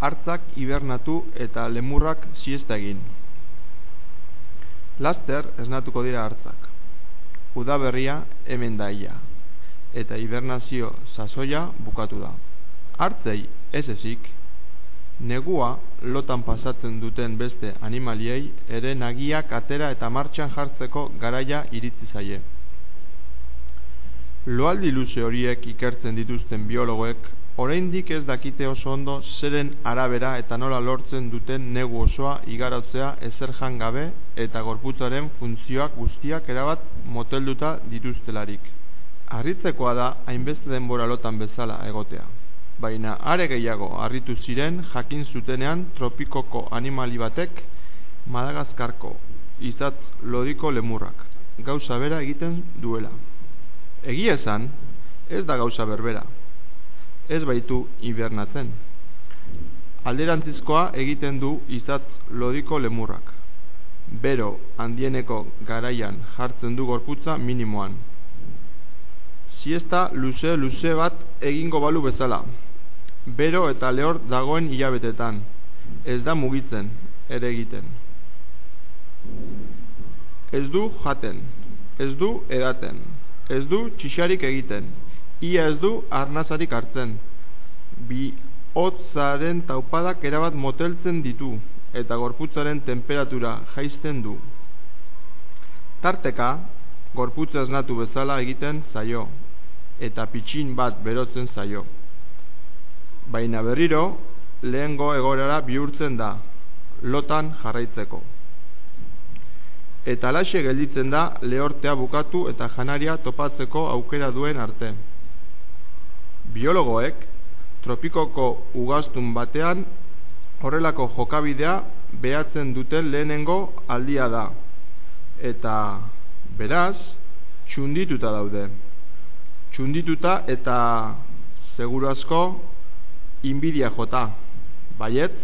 hartzak hibernatu eta lemurrak siesta egin. Laster esnatuko dira hartzak. Udaberria hemen daia eta hibernazio sasoia bukatu da. Hartzei ez ezik, negua lotan pasatzen duten beste animaliei ere nagiak atera eta martxan jartzeko garaia iritzi zaie. Loaldi luze horiek ikertzen dituzten biologoek oraindik ez dakite oso ondo zeren arabera eta nola lortzen duten negu osoa igaratzea ezer gabe eta gorputzaren funtzioak guztiak erabat motelduta dituztelarik. Arritzekoa da hainbeste denbora lotan bezala egotea. Baina are gehiago harritu ziren jakin zutenean tropikoko animali batek Madagaskarko izatz lodiko lemurrak gauza bera egiten duela. Egia esan, ez da gauza berbera. Ez baitu hibernatzen. Alderantzizkoa egiten du izatz lodiko lemurrak. Bero handieneko garaian jartzen du gorputza minimoan. Siesta luze luze bat egingo balu bezala. Bero eta lehor dagoen hilabetetan. Ez da mugitzen, ere egiten. Ez du jaten, ez du edaten, ez du txixarik egiten, ia ez du arnazarik hartzen. Bi hotzaren taupadak erabat moteltzen ditu eta gorputzaren temperatura jaisten du. Tarteka, gorputza esnatu bezala egiten zaio, eta pitxin bat berotzen zaio. Baina berriro, lehengo egorara bihurtzen da, lotan jarraitzeko eta laxe gelditzen da lehortea bukatu eta janaria topatzeko aukera duen arte. Biologoek, tropikoko ugaztun batean, horrelako jokabidea behatzen duten lehenengo aldia da. Eta, beraz, txundituta daude. Txundituta eta seguru asko inbidia jota. Baiet?